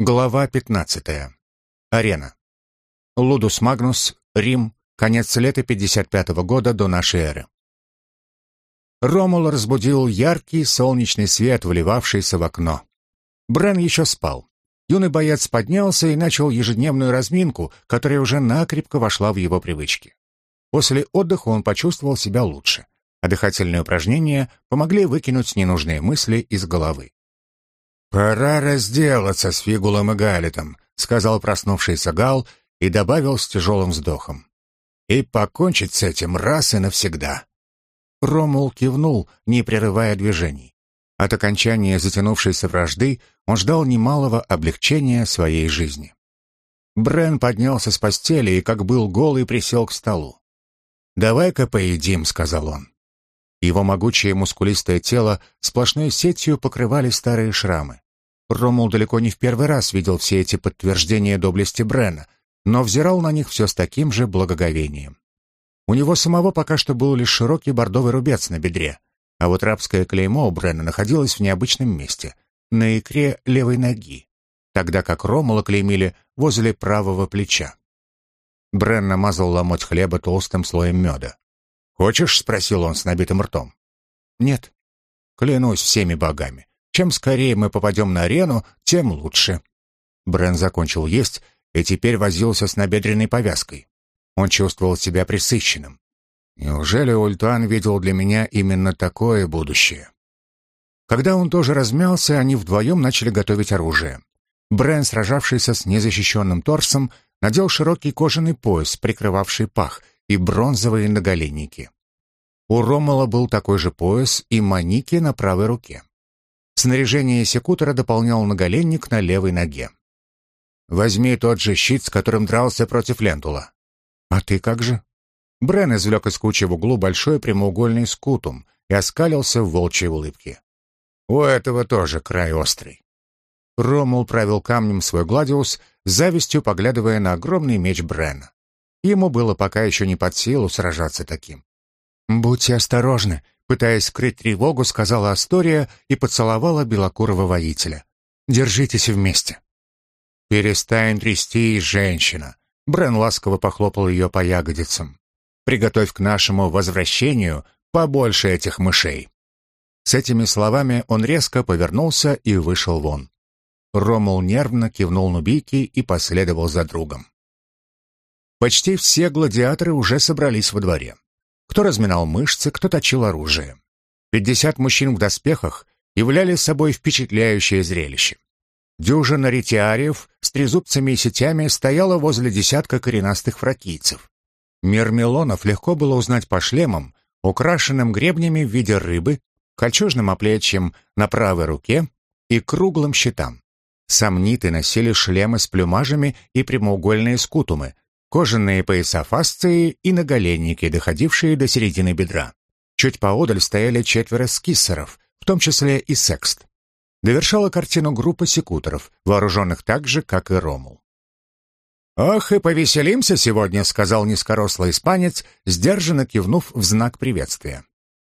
Глава 15. Арена. Лудус Магнус, Рим, конец лета 55 -го года до нашей эры. Ромул разбудил яркий солнечный свет, вливавшийся в окно. Брен еще спал. Юный боец поднялся и начал ежедневную разминку, которая уже накрепко вошла в его привычки. После отдыха он почувствовал себя лучше, а дыхательные упражнения помогли выкинуть ненужные мысли из головы. «Пора разделаться с Фигулом и Галитом», — сказал проснувшийся Гал и добавил с тяжелым вздохом. «И покончить с этим раз и навсегда». Ромул кивнул, не прерывая движений. От окончания затянувшейся вражды он ждал немалого облегчения своей жизни. Брен поднялся с постели и, как был голый, присел к столу. «Давай-ка поедим», — сказал он. Его могучее мускулистое тело сплошной сетью покрывали старые шрамы. Ромул далеко не в первый раз видел все эти подтверждения доблести Брена, но взирал на них все с таким же благоговением. У него самого пока что был лишь широкий бордовый рубец на бедре, а вот рабское клеймо у Брена находилось в необычном месте, на икре левой ноги, тогда как Ромула клеймили возле правого плеча. Брен намазал ломоть хлеба толстым слоем меда. «Хочешь?» — спросил он с набитым ртом. «Нет. Клянусь всеми богами. Чем скорее мы попадем на арену, тем лучше». Брен закончил есть и теперь возился с набедренной повязкой. Он чувствовал себя присыщенным. Неужели Ультуан видел для меня именно такое будущее? Когда он тоже размялся, они вдвоем начали готовить оружие. Брен, сражавшийся с незащищенным торсом, надел широкий кожаный пояс, прикрывавший пах, и бронзовые наголенники. У Ромала был такой же пояс и маники на правой руке. Снаряжение секутора дополнял наголенник на левой ноге. «Возьми тот же щит, с которым дрался против Лентула». «А ты как же?» Брен извлек из кучи в углу большой прямоугольный скутум и оскалился в волчьей улыбке. «У этого тоже край острый». Ромул правил камнем свой гладиус, завистью поглядывая на огромный меч Брена. Ему было пока еще не под силу сражаться таким. «Будьте осторожны», — пытаясь скрыть тревогу, сказала Астория и поцеловала белокурого воителя. «Держитесь вместе». «Перестань трястись, женщина», — Брен ласково похлопал ее по ягодицам. «Приготовь к нашему возвращению побольше этих мышей». С этими словами он резко повернулся и вышел вон. Ромул нервно кивнул Нубийке и последовал за другом. Почти все гладиаторы уже собрались во дворе. Кто разминал мышцы, кто точил оружие. Пятьдесят мужчин в доспехах являли собой впечатляющее зрелище. Дюжина ретиариев с трезубцами и сетями стояла возле десятка коренастых фракийцев. Мермелонов легко было узнать по шлемам, украшенным гребнями в виде рыбы, кольчужным оплечьем на правой руке и круглым щитам. Сомниты носили шлемы с плюмажами и прямоугольные скутумы, кожаные пояса фасции и наголенники, доходившие до середины бедра. Чуть поодаль стояли четверо скиссеров, в том числе и секст. Довершала картину группа секуторов, вооруженных так же, как и Ромул. «Ох, и повеселимся сегодня», — сказал низкорослый испанец, сдержанно кивнув в знак приветствия.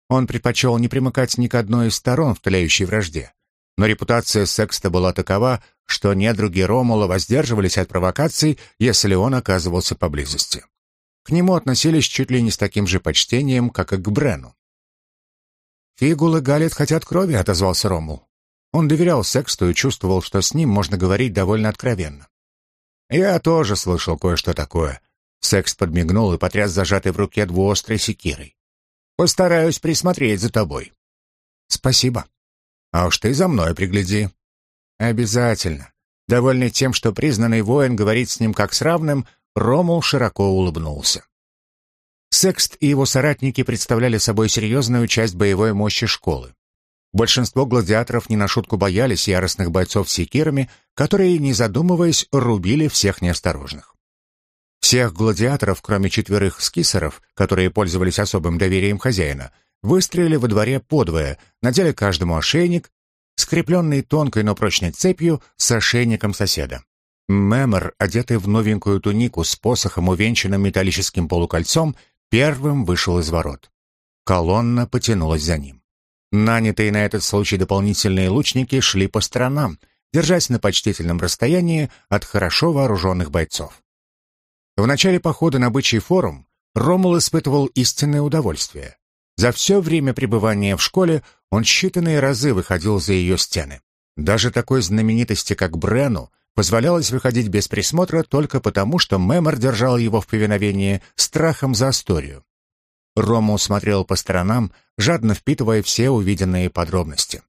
Он предпочел не примыкать ни к одной из сторон в тлеющей вражде. Но репутация Секста была такова, что недруги Ромула воздерживались от провокаций, если он оказывался поблизости. К нему относились чуть ли не с таким же почтением, как и к Брену. «Фигул и Галет хотят крови», — отозвался Ромул. Он доверял Сексту и чувствовал, что с ним можно говорить довольно откровенно. «Я тоже слышал кое-что такое». Секст подмигнул и потряс зажатой в руке двуострой секирой. «Постараюсь присмотреть за тобой». «Спасибо», а уж ты за мной пригляди». «Обязательно». Довольный тем, что признанный воин говорит с ним как с равным, Ромул широко улыбнулся. Секст и его соратники представляли собой серьезную часть боевой мощи школы. Большинство гладиаторов не на шутку боялись яростных бойцов с секирами, которые, не задумываясь, рубили всех неосторожных. Всех гладиаторов, кроме четверых скисеров, которые пользовались особым доверием хозяина, выстроили во дворе подвое, надели каждому ошейник, скрепленный тонкой, но прочной цепью с ошейником соседа. Мемор, одетый в новенькую тунику с посохом, увенчанным металлическим полукольцом, первым вышел из ворот. Колонна потянулась за ним. Нанятые на этот случай дополнительные лучники шли по сторонам, держась на почтительном расстоянии от хорошо вооруженных бойцов. В начале похода на бычий форум Ромул испытывал истинное удовольствие. За все время пребывания в школе он считанные разы выходил за ее стены. Даже такой знаменитости, как Брену, позволялось выходить без присмотра только потому, что Мемор держал его в повиновении страхом за историю. Рому смотрел по сторонам, жадно впитывая все увиденные подробности.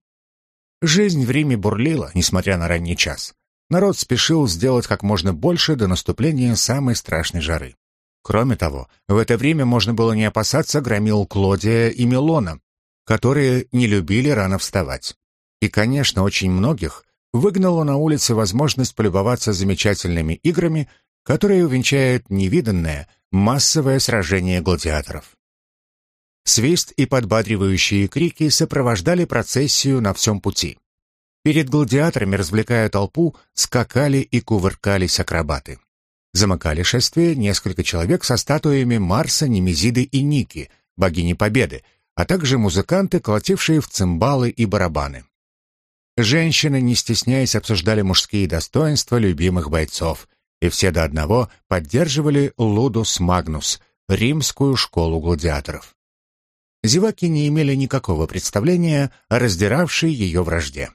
Жизнь в Риме бурлила, несмотря на ранний час. Народ спешил сделать как можно больше до наступления самой страшной жары. Кроме того, в это время можно было не опасаться громил Клодия и Милона, которые не любили рано вставать. И, конечно, очень многих выгнала на улице возможность полюбоваться замечательными играми, которые увенчают невиданное массовое сражение гладиаторов. Свист и подбадривающие крики сопровождали процессию на всем пути. Перед гладиаторами, развлекая толпу, скакали и кувыркались акробаты. Замыкали шествие несколько человек со статуями Марса, Немезиды и Ники, богини Победы, а также музыканты, колотившие в цимбалы и барабаны. Женщины, не стесняясь, обсуждали мужские достоинства любимых бойцов, и все до одного поддерживали Лудус Магнус, римскую школу гладиаторов. Зеваки не имели никакого представления о раздиравшей ее вражде.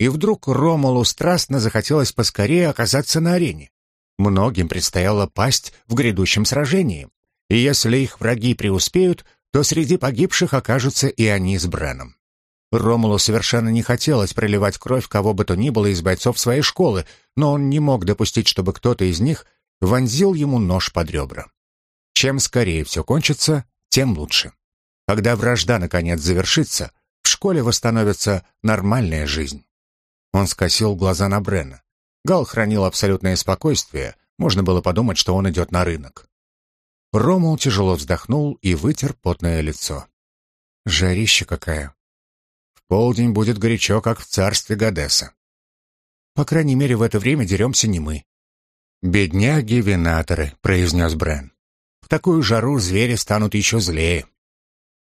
И вдруг Ромулу страстно захотелось поскорее оказаться на арене. Многим предстояло пасть в грядущем сражении, и если их враги преуспеют, то среди погибших окажутся и они с Бреном. Ромулу совершенно не хотелось проливать кровь кого бы то ни было из бойцов своей школы, но он не мог допустить, чтобы кто-то из них вонзил ему нож под ребра. Чем скорее все кончится, тем лучше. Когда вражда наконец завершится, в школе восстановится нормальная жизнь. Он скосил глаза на Брена. Гал хранил абсолютное спокойствие, можно было подумать, что он идет на рынок. Ромул тяжело вздохнул и вытер потное лицо. Жарище какая. В полдень будет горячо, как в царстве Гадеса. По крайней мере, в это время деремся не мы. «Бедняги-винаторы», — произнес Брен. «В такую жару звери станут еще злее».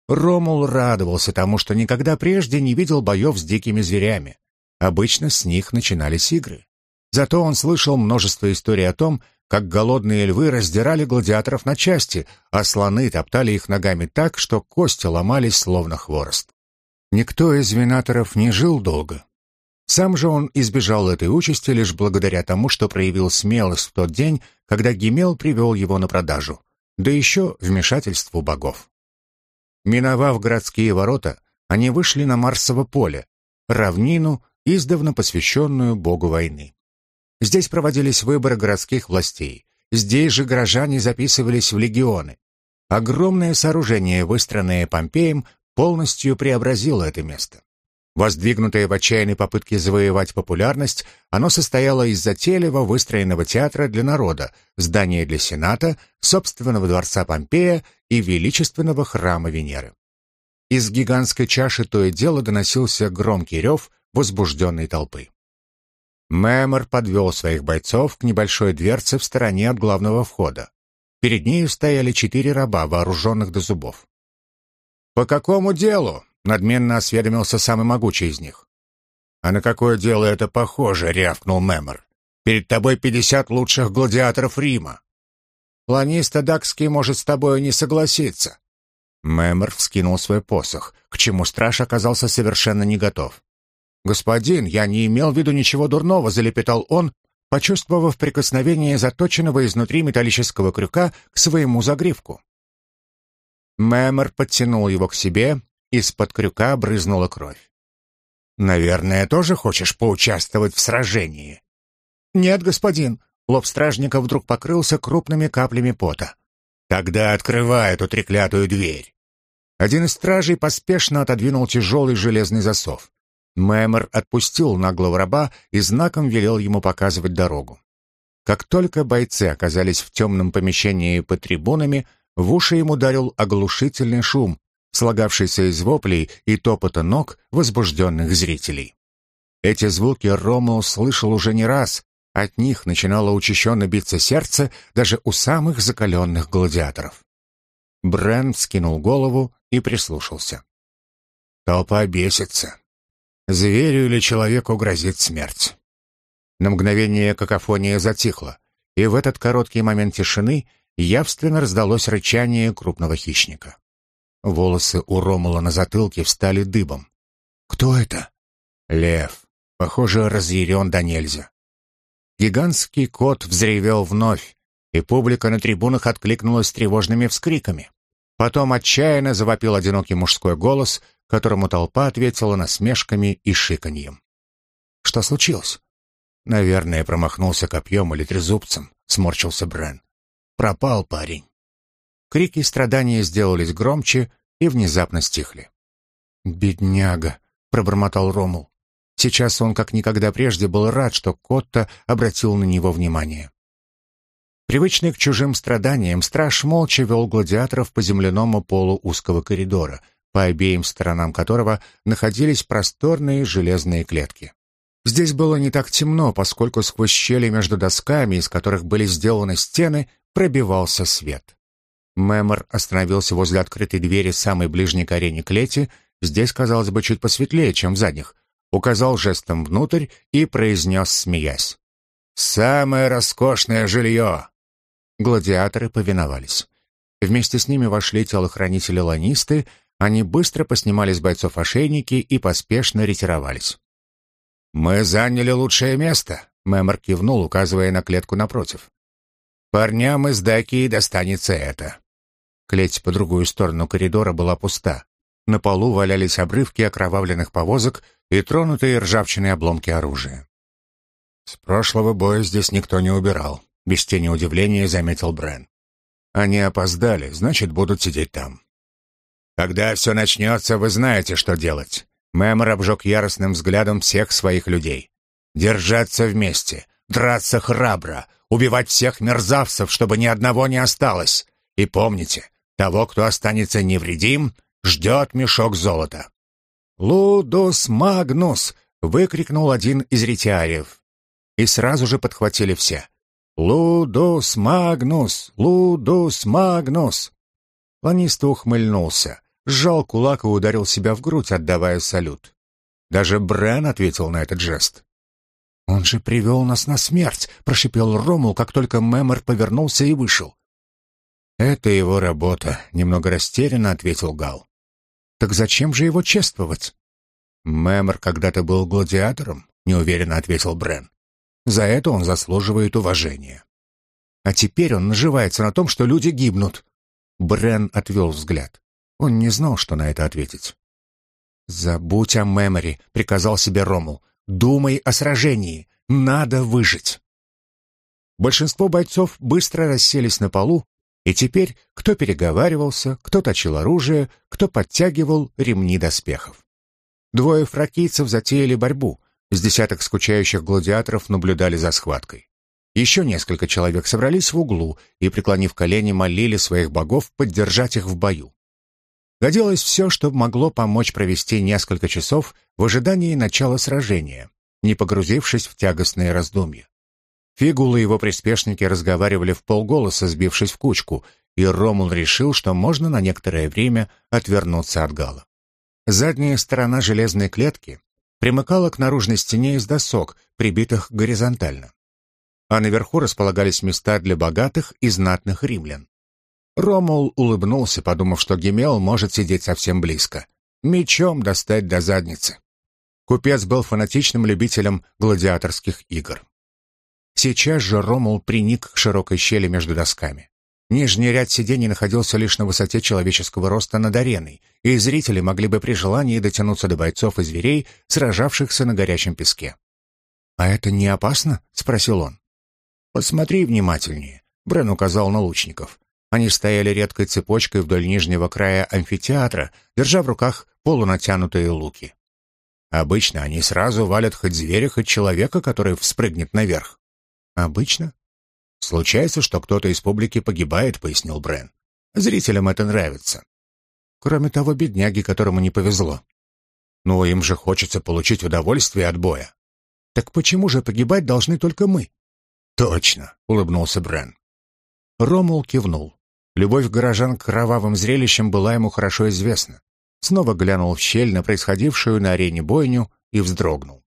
Ромул радовался тому, что никогда прежде не видел боев с дикими зверями. Обычно с них начинались игры. Зато он слышал множество историй о том, как голодные львы раздирали гладиаторов на части, а слоны топтали их ногами так, что кости ломались словно хворост. Никто из винаторов не жил долго. Сам же он избежал этой участи лишь благодаря тому, что проявил смелость в тот день, когда Гимел привел его на продажу, да еще вмешательству богов. Миновав городские ворота, они вышли на Марсово поле, равнину, издавна посвященную богу войны. Здесь проводились выборы городских властей. Здесь же горожане записывались в легионы. Огромное сооружение, выстроенное Помпеем, полностью преобразило это место. Воздвигнутое в отчаянной попытке завоевать популярность, оно состояло из затейливо выстроенного театра для народа, здания для Сената, собственного дворца Помпея и величественного храма Венеры. Из гигантской чаши то и дело доносился громкий рев возбужденной толпы. Мэмор подвел своих бойцов к небольшой дверце в стороне от главного входа. Перед нею стояли четыре раба, вооруженных до зубов. «По какому делу?» — надменно осведомился самый могучий из них. «А на какое дело это похоже?» — рявкнул Мэмор. «Перед тобой пятьдесят лучших гладиаторов Рима. Планиста Дакский может с тобой не согласиться». Мэмор вскинул свой посох, к чему страж оказался совершенно не готов. «Господин, я не имел в виду ничего дурного», — залепетал он, почувствовав прикосновение заточенного изнутри металлического крюка к своему загривку. Мэмор подтянул его к себе, из-под крюка брызнула кровь. «Наверное, тоже хочешь поучаствовать в сражении?» «Нет, господин», Лоб стражника вдруг покрылся крупными каплями пота. «Тогда открывай эту треклятую дверь!» Один из стражей поспешно отодвинул тяжелый железный засов. Мэмор отпустил наглого раба и знаком велел ему показывать дорогу. Как только бойцы оказались в темном помещении под трибунами, в уши им ударил оглушительный шум, слагавшийся из воплей и топота ног возбужденных зрителей. Эти звуки Рома услышал уже не раз, от них начинало учащенно биться сердце даже у самых закаленных гладиаторов. Брен вскинул голову и прислушался. Толпа бесится. Зверю или человеку грозит смерть. На мгновение какофония затихла, и в этот короткий момент тишины явственно раздалось рычание крупного хищника. Волосы у Ромула на затылке встали дыбом. «Кто это?» «Лев. Похоже, разъярен до нельзя». Гигантский кот взревел вновь, и публика на трибунах откликнулась тревожными вскриками. Потом отчаянно завопил одинокий мужской голос, которому толпа ответила насмешками и шиканьем. «Что случилось?» «Наверное, промахнулся копьем или трезубцем», — сморчился Брен. «Пропал парень». Крики и страдания сделались громче и внезапно стихли. «Бедняга», — пробормотал Ромул. Сейчас он как никогда прежде был рад, что Котта обратил на него внимание. Привычный к чужим страданиям, страж молча вел гладиаторов по земляному полу узкого коридора, по обеим сторонам которого находились просторные железные клетки. Здесь было не так темно, поскольку сквозь щели между досками, из которых были сделаны стены, пробивался свет. Мэмор остановился возле открытой двери самой ближней к арене клети, здесь, казалось бы, чуть посветлее, чем в задних, указал жестом внутрь и произнес, смеясь. «Самое роскошное жилье!» Гладиаторы повиновались. Вместе с ними вошли телохранители-ланисты, они быстро поснимали с бойцов ошейники и поспешно ретировались. «Мы заняли лучшее место», — Мэмор кивнул, указывая на клетку напротив. «Парням из Дакии достанется это». Клеть по другую сторону коридора была пуста. На полу валялись обрывки окровавленных повозок и тронутые ржавчиной обломки оружия. «С прошлого боя здесь никто не убирал», — без тени удивления заметил Брен. «Они опоздали, значит, будут сидеть там». «Когда все начнется, вы знаете, что делать». Мэмор обжег яростным взглядом всех своих людей. «Держаться вместе, драться храбро, убивать всех мерзавцев, чтобы ни одного не осталось. И помните, того, кто останется невредим, ждет мешок золота. «Лудус Магнус!» — выкрикнул один из ретиариев. И сразу же подхватили все. «Лудус Магнус! Лудус Магнус!» Ланиста ухмыльнулся, сжал кулак и ударил себя в грудь, отдавая салют. Даже Брен ответил на этот жест. «Он же привел нас на смерть!» — прошипел Ромул, как только Мемор повернулся и вышел. «Это его работа», — немного растерянно ответил Гал. Так зачем же его чествовать? Мэмор когда-то был гладиатором, неуверенно ответил Брен. За это он заслуживает уважения. А теперь он наживается на том, что люди гибнут. Брен отвел взгляд. Он не знал, что на это ответить. «Забудь о Мэмори», — приказал себе Рому. «Думай о сражении. Надо выжить». Большинство бойцов быстро расселись на полу и теперь кто переговаривался, кто точил оружие, кто подтягивал ремни доспехов. Двое фракийцев затеяли борьбу, с десяток скучающих гладиаторов наблюдали за схваткой. Еще несколько человек собрались в углу и, преклонив колени, молили своих богов поддержать их в бою. Годилось все, что могло помочь провести несколько часов в ожидании начала сражения, не погрузившись в тягостные раздумья. Фигул и его приспешники разговаривали в полголоса, сбившись в кучку, и Ромул решил, что можно на некоторое время отвернуться от Гала. Задняя сторона железной клетки примыкала к наружной стене из досок, прибитых горизонтально. А наверху располагались места для богатых и знатных римлян. Ромул улыбнулся, подумав, что Гемел может сидеть совсем близко. Мечом достать до задницы. Купец был фанатичным любителем гладиаторских игр. Сейчас же Ромул приник к широкой щели между досками. Нижний ряд сидений находился лишь на высоте человеческого роста над ареной, и зрители могли бы при желании дотянуться до бойцов и зверей, сражавшихся на горячем песке. «А это не опасно?» — спросил он. «Посмотри внимательнее», — Брен указал на лучников. Они стояли редкой цепочкой вдоль нижнего края амфитеатра, держа в руках полунатянутые луки. Обычно они сразу валят хоть зверя, хоть человека, который вспрыгнет наверх. Обычно. Случается, что кто-то из публики погибает, пояснил Брен. Зрителям это нравится. Кроме того, бедняги, которому не повезло. Но им же хочется получить удовольствие от боя. Так почему же погибать должны только мы? Точно, улыбнулся Брен. Ромул кивнул. Любовь горожан к кровавым зрелищам была ему хорошо известна. снова глянул в щель на происходившую на арене бойню и вздрогнул.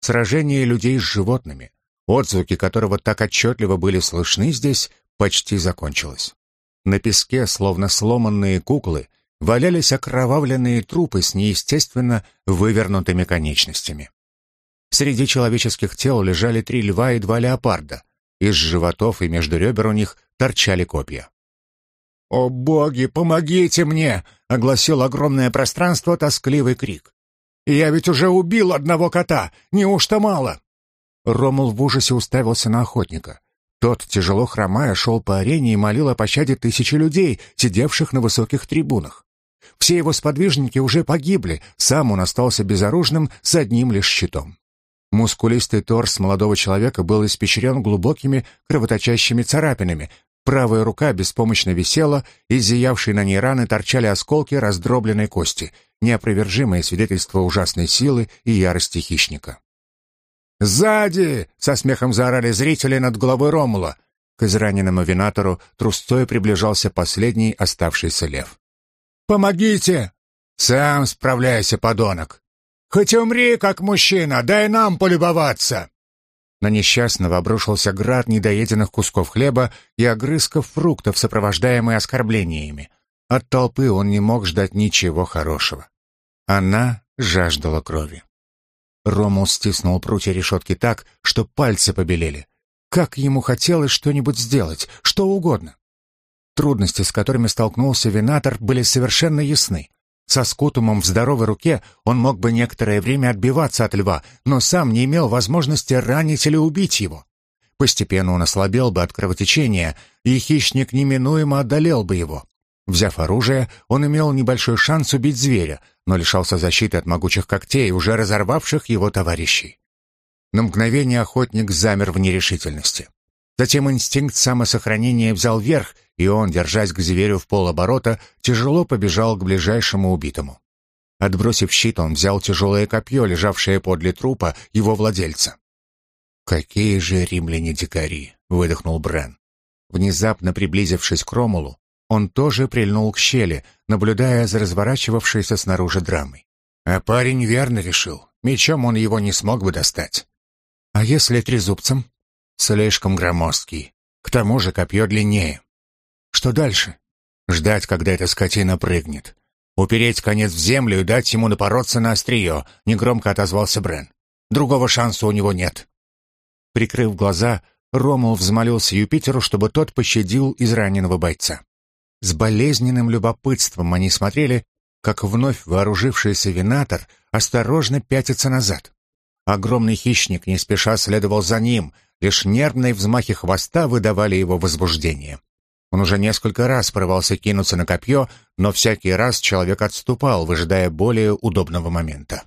Сражение людей с животными, отзвуки которого так отчетливо были слышны здесь, почти закончилось. На песке, словно сломанные куклы, валялись окровавленные трупы с неестественно вывернутыми конечностями. Среди человеческих тел лежали три льва и два леопарда. Из животов и между ребер у них торчали копья. «О боги, помогите мне!» — огласил огромное пространство тоскливый крик. «Я ведь уже убил одного кота! Неужто мало?» Ромул в ужасе уставился на охотника. Тот, тяжело хромая, шел по арене и молил о пощаде тысячи людей, сидевших на высоких трибунах. Все его сподвижники уже погибли, сам он остался безоружным с одним лишь щитом. Мускулистый торс молодого человека был испещрен глубокими кровоточащими царапинами, правая рука беспомощно висела, из зиявшей на ней раны торчали осколки раздробленной кости, неопровержимое свидетельство ужасной силы и ярости хищника. «Сзади!» — со смехом заорали зрители над головой Ромула. К израненному винатору трустой приближался последний оставшийся лев. «Помогите!» «Сам справляйся, подонок!» «Хоть умри, как мужчина, дай нам полюбоваться!» На несчастного обрушился град недоеденных кусков хлеба и огрызков фруктов, сопровождаемый оскорблениями. От толпы он не мог ждать ничего хорошего. Она жаждала крови. Ромул стиснул прутья решетки так, что пальцы побелели. Как ему хотелось что-нибудь сделать, что угодно. Трудности, с которыми столкнулся Винатор, были совершенно ясны. Со скутумом в здоровой руке он мог бы некоторое время отбиваться от льва, но сам не имел возможности ранить или убить его. Постепенно он ослабел бы от кровотечения, и хищник неминуемо одолел бы его. Взяв оружие, он имел небольшой шанс убить зверя, но лишался защиты от могучих когтей, уже разорвавших его товарищей. На мгновение охотник замер в нерешительности. Затем инстинкт самосохранения взял верх, и он, держась к зверю в полоборота, тяжело побежал к ближайшему убитому. Отбросив щит, он взял тяжелое копье, лежавшее подле трупа его владельца. «Какие же римляне-дикари!» — выдохнул Брен. Внезапно приблизившись к Ромулу, он тоже прильнул к щели, наблюдая за разворачивавшейся снаружи драмой. А парень верно решил. Мечом он его не смог бы достать. А если трезубцем? Слишком громоздкий. К тому же копье длиннее. Что дальше? Ждать, когда эта скотина прыгнет. Упереть конец в землю и дать ему напороться на острие, негромко отозвался Брен. Другого шанса у него нет. Прикрыв глаза, Ромул взмолился Юпитеру, чтобы тот пощадил израненного бойца. С болезненным любопытством они смотрели, как вновь вооружившийся винатор осторожно пятится назад. Огромный хищник не спеша следовал за ним, лишь нервные взмахи хвоста выдавали его возбуждение. Он уже несколько раз порывался кинуться на копье, но всякий раз человек отступал, выжидая более удобного момента.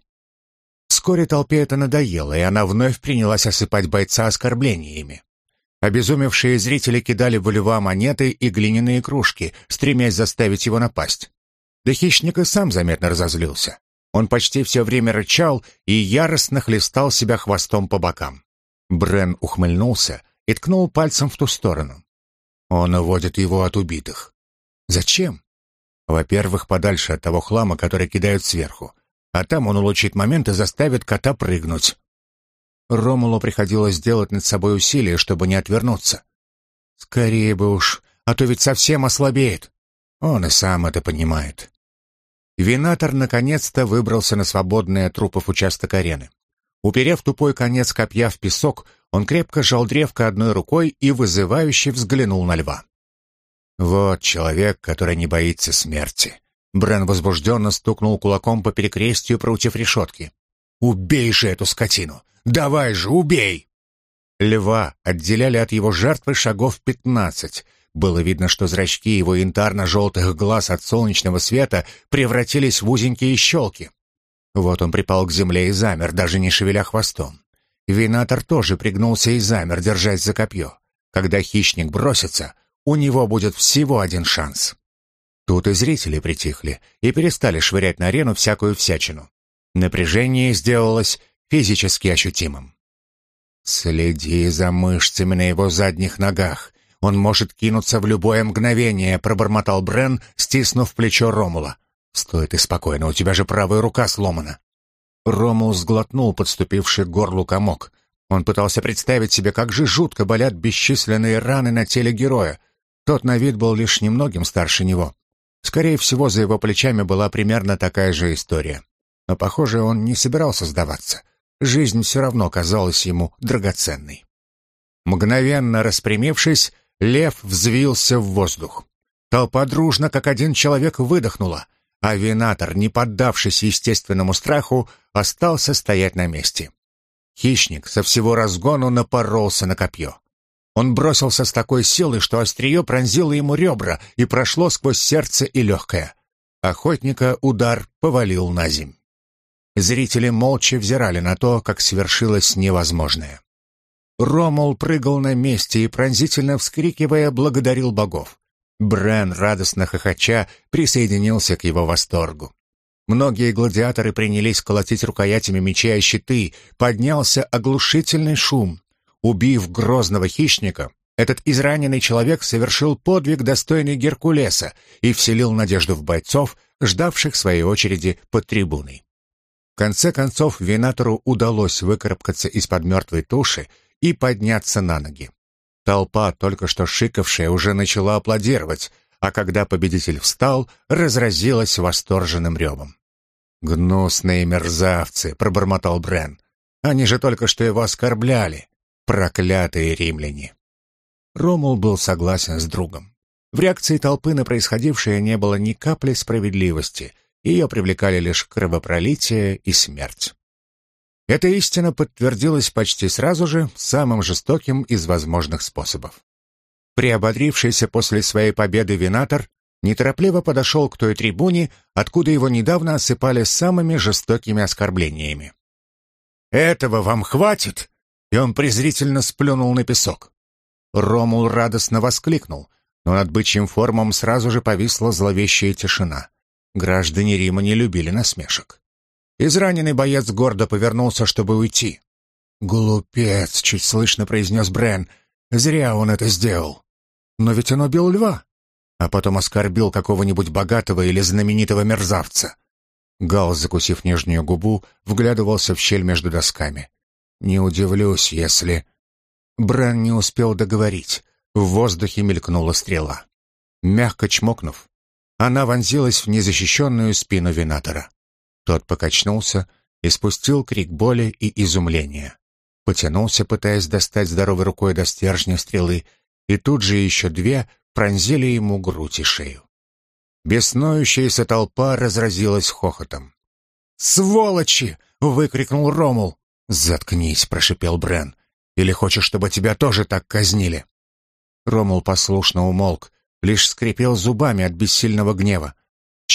Вскоре толпе это надоело, и она вновь принялась осыпать бойца оскорблениями. Обезумевшие зрители кидали в льва монеты и глиняные кружки, стремясь заставить его напасть. Да хищник и сам заметно разозлился. Он почти все время рычал и яростно хлестал себя хвостом по бокам. Брен ухмыльнулся и ткнул пальцем в ту сторону. Он уводит его от убитых. Зачем? Во-первых, подальше от того хлама, который кидают сверху. А там он улучшит момент и заставит кота прыгнуть. Ромулу приходилось делать над собой усилия, чтобы не отвернуться. Скорее бы уж, а то ведь совсем ослабеет. Он и сам это понимает. Винатор наконец-то выбрался на свободный от трупов участок арены. Уперев тупой конец копья в песок, он крепко сжал древко одной рукой и вызывающе взглянул на льва. Вот человек, который не боится смерти. Брен возбужденно стукнул кулаком по перекрестию против решетки. «Убей же эту скотину! Давай же, убей!» Льва отделяли от его жертвы шагов пятнадцать. Было видно, что зрачки его янтарно-желтых глаз от солнечного света превратились в узенькие щелки. Вот он припал к земле и замер, даже не шевеля хвостом. Винатор тоже пригнулся и замер, держась за копье. Когда хищник бросится, у него будет всего один шанс. Тут и зрители притихли и перестали швырять на арену всякую всячину. Напряжение сделалось физически ощутимым. «Следи за мышцами на его задних ногах. Он может кинуться в любое мгновение», — пробормотал Брен, стиснув плечо Ромула. «Стой ты спокойно, у тебя же правая рука сломана». Ромул сглотнул подступивший к горлу комок. Он пытался представить себе, как же жутко болят бесчисленные раны на теле героя. Тот на вид был лишь немногим старше него. Скорее всего, за его плечами была примерно такая же история. Но, похоже, он не собирался сдаваться. Жизнь все равно казалась ему драгоценной. Мгновенно распрямившись, лев взвился в воздух. Толпа дружно, как один человек, выдохнула, а винатор, не поддавшись естественному страху, остался стоять на месте. Хищник со всего разгону напоролся на копье. Он бросился с такой силой, что острие пронзило ему ребра и прошло сквозь сердце и легкое. Охотника удар повалил на земь. Зрители молча взирали на то, как свершилось невозможное. Ромул прыгал на месте и, пронзительно вскрикивая, благодарил богов. Брен, радостно хохоча, присоединился к его восторгу. Многие гладиаторы принялись колотить рукоятями мечей о щиты, поднялся оглушительный шум. Убив грозного хищника, этот израненный человек совершил подвиг, достойный Геркулеса, и вселил надежду в бойцов, ждавших своей очереди под трибуной. В конце концов, винатору удалось выкарабкаться из-под мертвой туши и подняться на ноги. Толпа, только что шикавшая, уже начала аплодировать, а когда победитель встал, разразилась восторженным ревом. «Гнусные мерзавцы!» — пробормотал Брен. «Они же только что его оскорбляли! Проклятые римляне!» Ромул был согласен с другом. В реакции толпы на происходившее не было ни капли справедливости, ее привлекали лишь кровопролитие и смерть. Эта истина подтвердилась почти сразу же самым жестоким из возможных способов. Приободрившийся после своей победы винатор неторопливо подошел к той трибуне, откуда его недавно осыпали самыми жестокими оскорблениями. «Этого вам хватит?» И он презрительно сплюнул на песок. Ромул радостно воскликнул, но над бычьим формом сразу же повисла зловещая тишина. Граждане Рима не любили насмешек. Израненный боец гордо повернулся, чтобы уйти. «Глупец!» — чуть слышно произнес Брен. «Зря он это сделал. Но ведь он убил льва, а потом оскорбил какого-нибудь богатого или знаменитого мерзавца». Гал, закусив нижнюю губу, вглядывался в щель между досками. «Не удивлюсь, если...» Брен не успел договорить. В воздухе мелькнула стрела. Мягко чмокнув, она вонзилась в незащищенную спину винатора. Тот покачнулся и спустил крик боли и изумления. Потянулся, пытаясь достать здоровой рукой до стержня стрелы, и тут же еще две пронзили ему грудь и шею. Беснующаяся толпа разразилась хохотом. «Сволочи!» — выкрикнул Ромул. «Заткнись!» — прошипел Брен. «Или хочешь, чтобы тебя тоже так казнили?» Ромул послушно умолк, лишь скрипел зубами от бессильного гнева.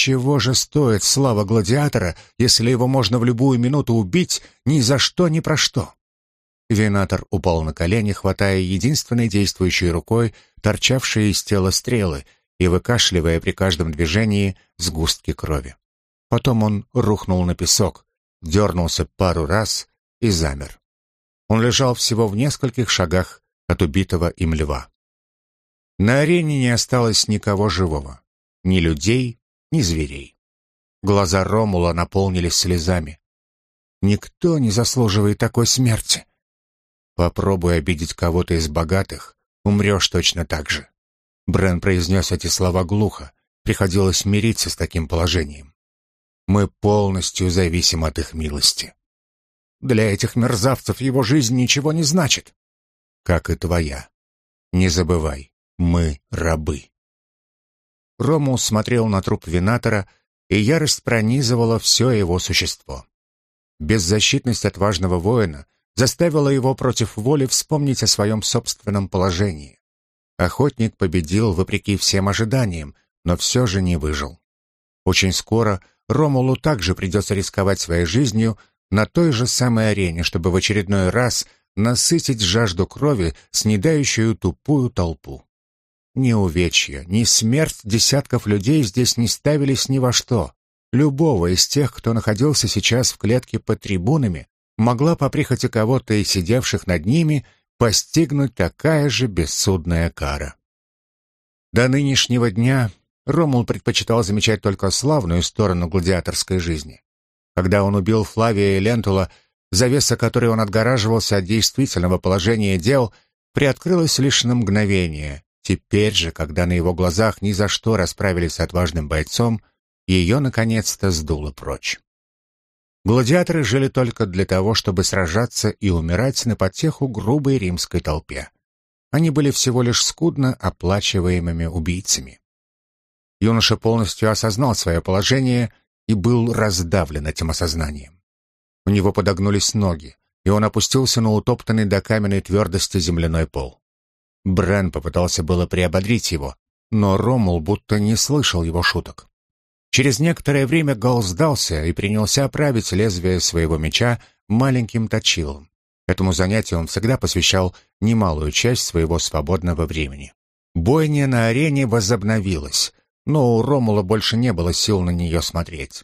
Чего же стоит слава гладиатора, если его можно в любую минуту убить ни за что, ни про что? Винатор упал на колени, хватая единственной действующей рукой торчавшие из тела стрелы и выкашливая при каждом движении сгустки крови. Потом он рухнул на песок, дернулся пару раз и замер. Он лежал всего в нескольких шагах от убитого им льва. На арене не осталось никого живого. Ни людей, ни зверей. Глаза Ромула наполнились слезами. Никто не заслуживает такой смерти. Попробуй обидеть кого-то из богатых, умрешь точно так же. Брен произнес эти слова глухо. Приходилось мириться с таким положением. Мы полностью зависим от их милости. Для этих мерзавцев его жизнь ничего не значит. Как и твоя. Не забывай, мы рабы. Ромул смотрел на труп винатора, и ярость пронизывала все его существо. Беззащитность отважного воина заставила его против воли вспомнить о своем собственном положении. Охотник победил вопреки всем ожиданиям, но все же не выжил. Очень скоро Ромулу также придется рисковать своей жизнью на той же самой арене, чтобы в очередной раз насытить жажду крови, снедающую тупую толпу. Ни увечья, ни смерть десятков людей здесь не ставились ни во что. Любого из тех, кто находился сейчас в клетке под трибунами, могла по прихоти кого-то и сидевших над ними постигнуть такая же бессудная кара. До нынешнего дня Ромул предпочитал замечать только славную сторону гладиаторской жизни. Когда он убил Флавия и Лентула, завеса которой он отгораживался от действительного положения дел, приоткрылась лишь на мгновение. Теперь же, когда на его глазах ни за что расправились с отважным бойцом, ее наконец-то сдуло прочь. Гладиаторы жили только для того, чтобы сражаться и умирать на потеху грубой римской толпе. Они были всего лишь скудно оплачиваемыми убийцами. Юноша полностью осознал свое положение и был раздавлен этим осознанием. У него подогнулись ноги, и он опустился на утоптанный до каменной твердости земляной пол. Брен попытался было приободрить его, но Ромул будто не слышал его шуток. Через некоторое время Гал сдался и принялся оправить лезвие своего меча маленьким точилом. Этому занятию он всегда посвящал немалую часть своего свободного времени. Бойня на арене возобновилась, но у Ромула больше не было сил на нее смотреть.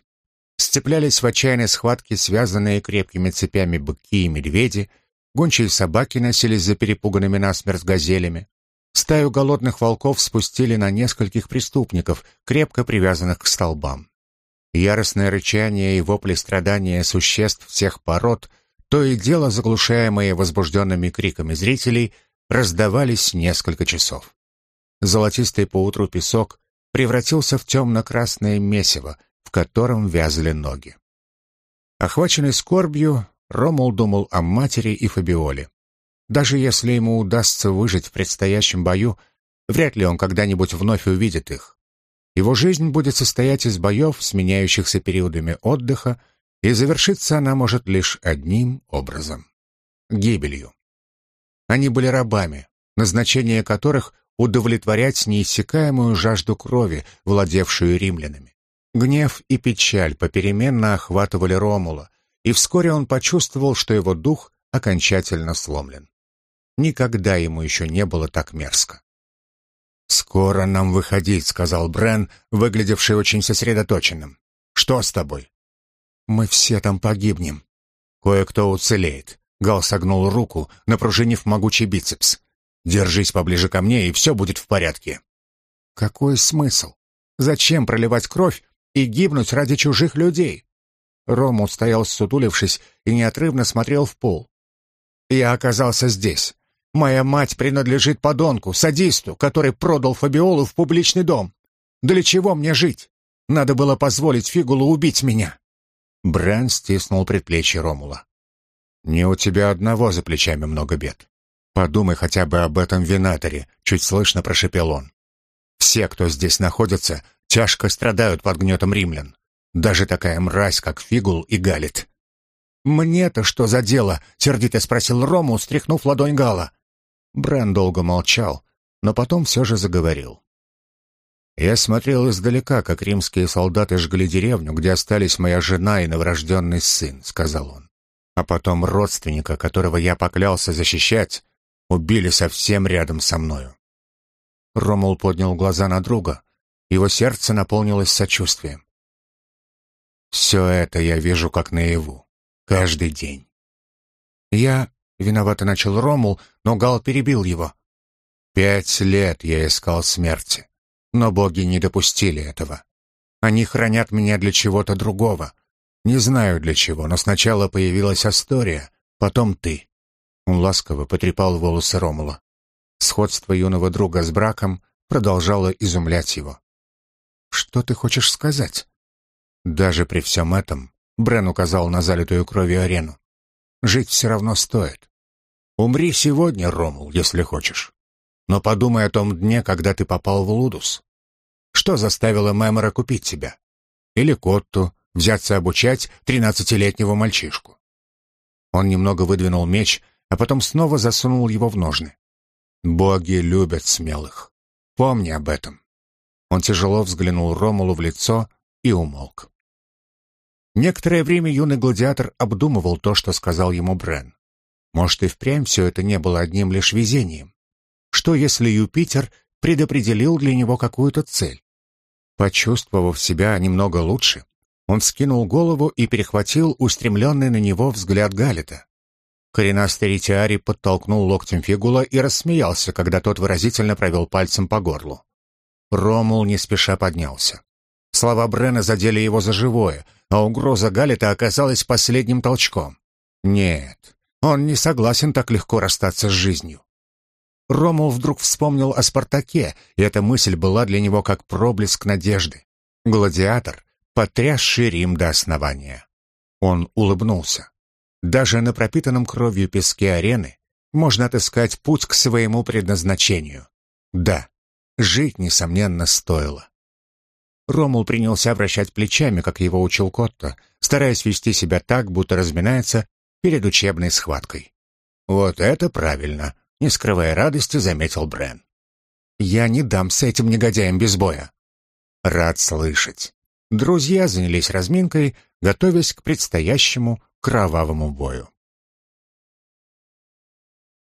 Сцеплялись в отчаянной схватке связанные крепкими цепями быки и медведи, гончие собаки носились за перепуганными насмерть газелями. Стаю голодных волков спустили на нескольких преступников, крепко привязанных к столбам. Яростное рычание и вопли страдания существ всех пород, то и дело заглушаемые возбужденными криками зрителей, раздавались несколько часов. Золотистый поутру песок превратился в темно-красное месиво, в котором вязли ноги. Охваченный скорбью, Ромул думал о матери и Фабиоле. Даже если ему удастся выжить в предстоящем бою, вряд ли он когда-нибудь вновь увидит их. Его жизнь будет состоять из боев, сменяющихся периодами отдыха, и завершиться она может лишь одним образом — гибелью. Они были рабами, назначение которых — удовлетворять неиссякаемую жажду крови, владевшую римлянами. Гнев и печаль попеременно охватывали Ромула, и вскоре он почувствовал, что его дух окончательно сломлен. Никогда ему еще не было так мерзко. «Скоро нам выходить», — сказал Брен, выглядевший очень сосредоточенным. «Что с тобой?» «Мы все там погибнем». «Кое-кто уцелеет». Гал согнул руку, напружинив могучий бицепс. «Держись поближе ко мне, и все будет в порядке». «Какой смысл? Зачем проливать кровь и гибнуть ради чужих людей?» Рому стоял сутулившись и неотрывно смотрел в пол. «Я оказался здесь. Моя мать принадлежит подонку, садисту, который продал Фабиолу в публичный дом. Для чего мне жить? Надо было позволить Фигулу убить меня». Брэн стиснул предплечье Ромула. «Не у тебя одного за плечами много бед. Подумай хотя бы об этом винаторе», — чуть слышно прошепел он. «Все, кто здесь находится, тяжко страдают под гнетом римлян. Даже такая мразь, как Фигул и Галит». «Мне-то что за дело?» — сердито спросил Рому, стряхнув ладонь Гала. Брэн долго молчал, но потом все же заговорил. Я смотрел издалека, как римские солдаты жгли деревню, где остались моя жена и новорожденный сын, — сказал он. А потом родственника, которого я поклялся защищать, убили совсем рядом со мною. Ромул поднял глаза на друга. Его сердце наполнилось сочувствием. Все это я вижу как наяву, каждый день. Я Виновато начал Ромул, но Гал перебил его. «Пять лет я искал смерти, но боги не допустили этого. Они хранят меня для чего-то другого. Не знаю для чего, но сначала появилась Астория, потом ты». Он ласково потрепал волосы Ромула. Сходство юного друга с браком продолжало изумлять его. «Что ты хочешь сказать?» Даже при всем этом Брен указал на залитую кровью арену. «Жить все равно стоит. Умри сегодня, Ромул, если хочешь. Но подумай о том дне, когда ты попал в Лудус. Что заставило Мемора купить тебя? Или Котту взяться обучать тринадцатилетнего мальчишку? Он немного выдвинул меч, а потом снова засунул его в ножны. Боги любят смелых. Помни об этом. Он тяжело взглянул Ромулу в лицо и умолк. Некоторое время юный гладиатор обдумывал то, что сказал ему Брен. Может, и впрямь все это не было одним лишь везением? Что, если Юпитер предопределил для него какую-то цель? Почувствовав себя немного лучше, он скинул голову и перехватил устремленный на него взгляд Галита. Коренастый ретиарий подтолкнул локтем фигула и рассмеялся, когда тот выразительно провел пальцем по горлу. Ромул не спеша поднялся. Слова Брена задели его за живое, а угроза Галета оказалась последним толчком. Нет, он не согласен так легко расстаться с жизнью. Ромул вдруг вспомнил о Спартаке, и эта мысль была для него как проблеск надежды. Гладиатор, потрясший Рим до основания. Он улыбнулся. Даже на пропитанном кровью песке арены можно отыскать путь к своему предназначению. Да, жить, несомненно, стоило. Ромул принялся вращать плечами, как его учил Котто, стараясь вести себя так, будто разминается перед учебной схваткой. «Вот это правильно!» — не скрывая радости, заметил Брен. «Я не дамся этим негодяям без боя». «Рад слышать». Друзья занялись разминкой, готовясь к предстоящему кровавому бою.